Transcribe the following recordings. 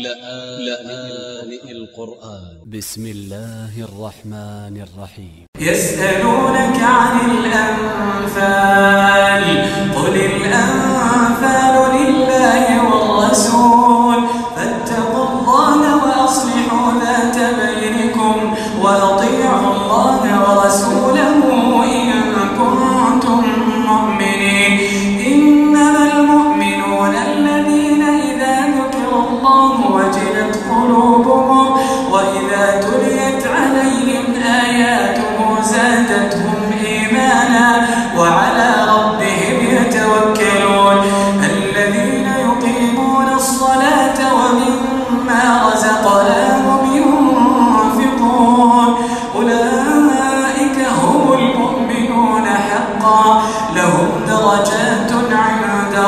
لآن القرآن. ب س م الله الرحمن الرحيم. يسألونك عن الأنفال.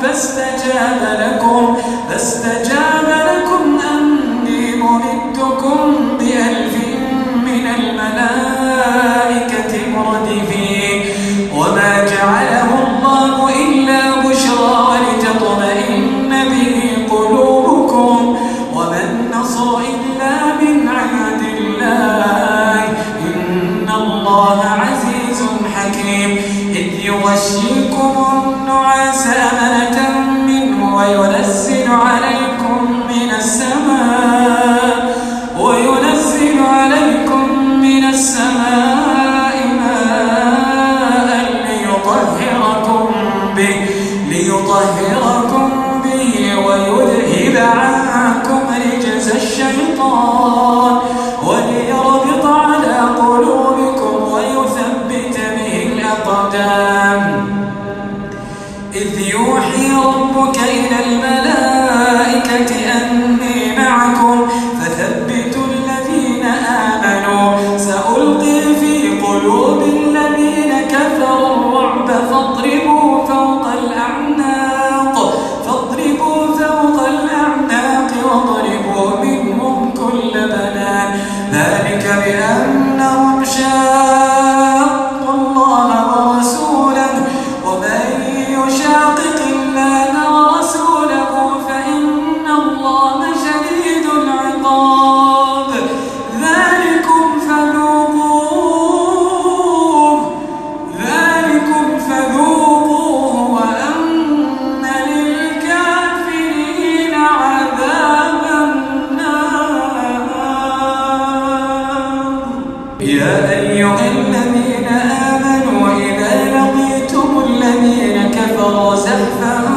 فاستجاب له. إذ يغشيكم النعاس أمنة منه وينزل عليكم من السماء وينزل عليكم من السماء ماء ليطهركم به ليطهركم الأقدام إذ يوحي ربك إلى الملائكة الذين آمنوا إذا لقيتم الذين كفروا زحفا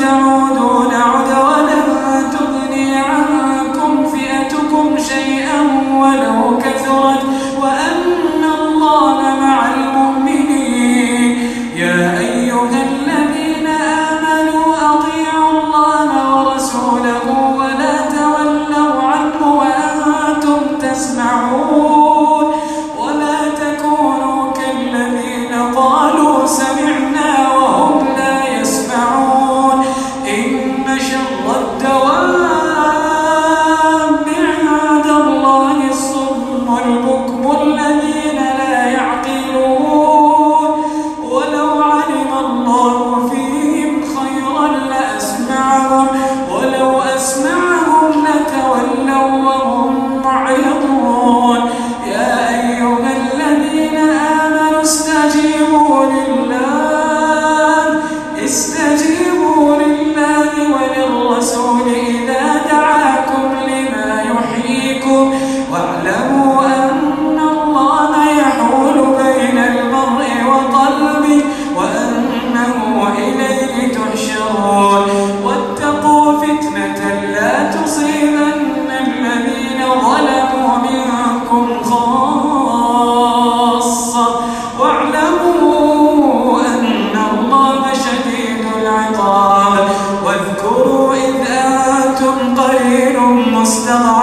تعودوا usando